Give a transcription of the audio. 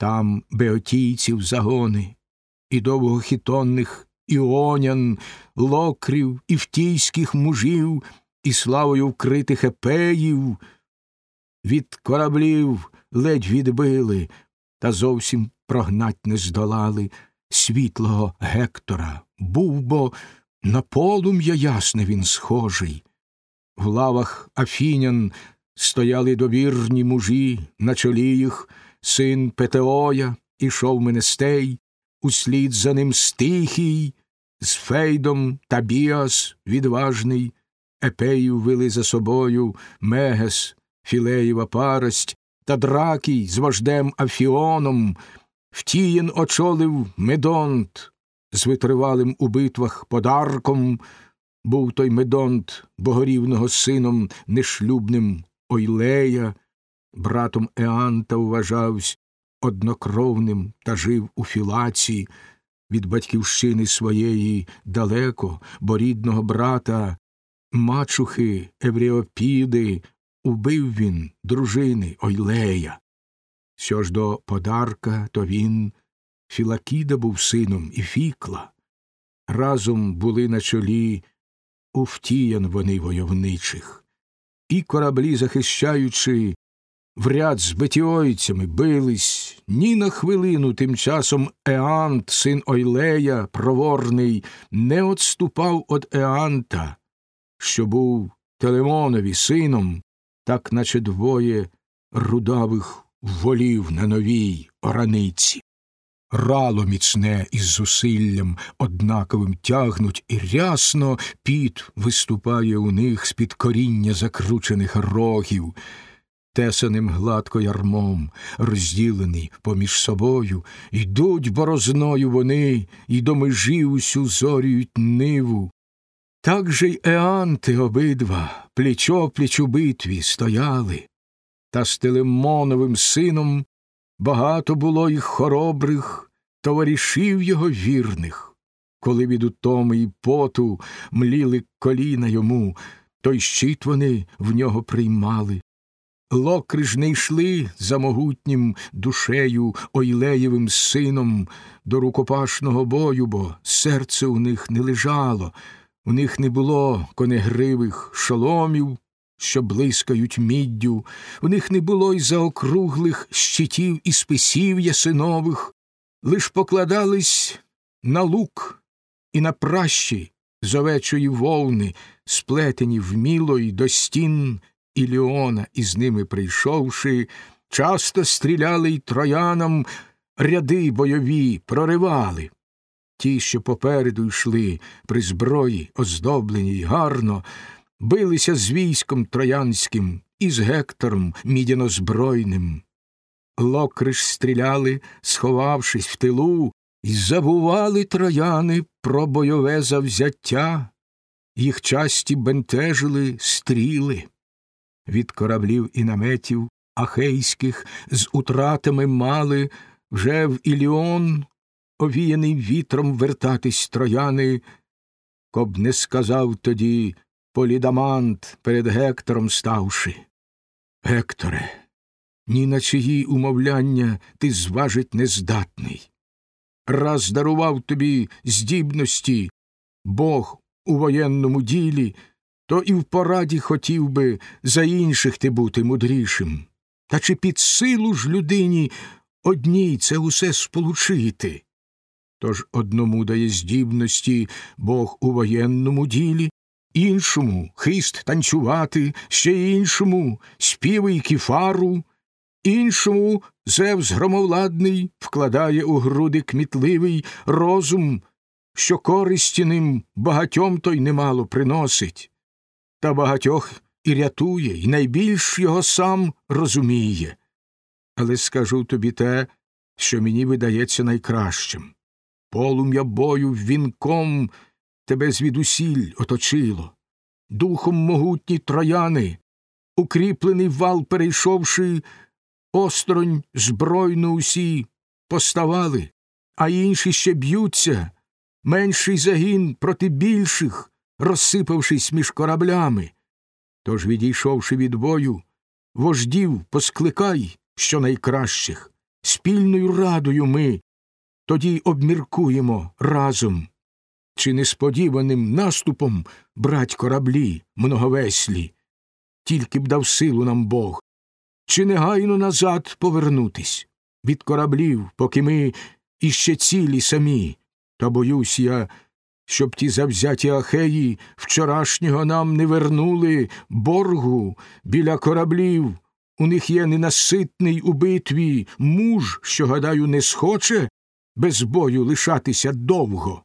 Там беотійців загони, і довгохітонних іонян, локрів, іфтійських мужів, і славою вкритих епеїв. Від кораблів ледь відбили, та зовсім прогнать не здолали світлого Гектора. Був бо на полум'я ясне він схожий. В лавах Афінян стояли довірні мужі, на чолі їх син Петеоя, ішов Менестей, услід за ним Стіхій, з Фейдом та Біас відважний, Епеїв вели за собою Мегес, Філеєва парость, та Дракій з вождем Амфіоном, фтіян очолив Медонт, з витривалим у битвах Подарком, був той Медонт богорівного сином нешлюбним Ойлея, братом Еанта вважавсь однокровним та жив у Філаці, від батьківщини своєї далеко, бо рідного брата, мачухи Евріопіди, убив він дружини Ойлея. Що ж до подарка, то він Філакіда був сином і фікла. Разом були на чолі уфтіян вони войовничих, і кораблі, захищаючи, в ряд з бетіойцями бились, ні на хвилину тим часом Еант, син Ойлея, проворний, не отступав од Еанта, що був Телемонові сином, так наче двоє рудавих волів на новій ораниці. Рало міцне із зусиллям однаковим тягнуть, і рясно піт виступає у них з під коріння закручених рогів, тесаним гладко ярмом, розділені поміж собою, йдуть борозною вони і до межі усю зорюють ниву. Так же й еанти обидва пліч опліч у битві стояли, та з Телемоновим сином багато було їх хоробрих, товаришів його вірних. Коли від утоми й поту мліли коліна йому, той щит вони в нього приймали. Локри ж не йшли за могутнім душею Ойлеєвим сином до рукопашного бою, бо серце у них не лежало, у них не було конегривих шоломів, що блискають міддю, у них не було й заокруглих щитів і списів ясинових, лиш покладались на лук і на пращі з овечої вовни, сплетені вміло й до стін Іліона, і з ними прийшовши, часто стріляли й троянам ряди бойові проривали. Ті, що попереду йшли при зброї, оздоблені й гарно, билися з військом троянським і з Гектором мідянозбройним. Локриш стріляли, сховавшись в тилу, і забували трояни про бойове завзяття, їх часті бентежили стріли. Від кораблів і наметів ахейських з утратами мали вже в Іліон, овіяний вітром вертатись трояни, коб не сказав тоді Полідамант перед Гектором ставши. Гекторе, ні на чиї умовляння ти зважить нездатний. Раз дарував тобі здібності Бог у воєнному ділі, то і в пораді хотів би за інших ти бути мудрішим. Та чи під силу ж людині одній це усе сполучити? Тож одному дає здібності Бог у воєнному ділі, іншому хист танцювати, ще іншому співи й кіфару, іншому Зевс громовладний вкладає у груди кмітливий розум, що користі ним багатьом той немало приносить, та багатьох і рятує, і найбільш його сам розуміє. Але скажу тобі те, що мені видається найкращим. Полум'я бою вінком тебе звідусіль оточило, духом могутні трояни, укріплений вал, перейшовши, осторонь збройно усі поставали, а інші ще б'ються, менший загін проти більших, розсипавшись між кораблями. Тож, відійшовши від бою, вождів поскликай що найкращих, спільною радою ми тоді обміркуємо разом, чи несподіваним наступом брать кораблі многовеслі, тільки б дав силу нам Бог, чи негайно назад повернутись? Від кораблів, поки ми іще цілі самі, та боюсь я, щоб ті завзяті ахеї вчорашнього нам не вернули боргу біля кораблів. У них є ненаситний у битві муж, що, гадаю, не схоче без бою лишатися довго.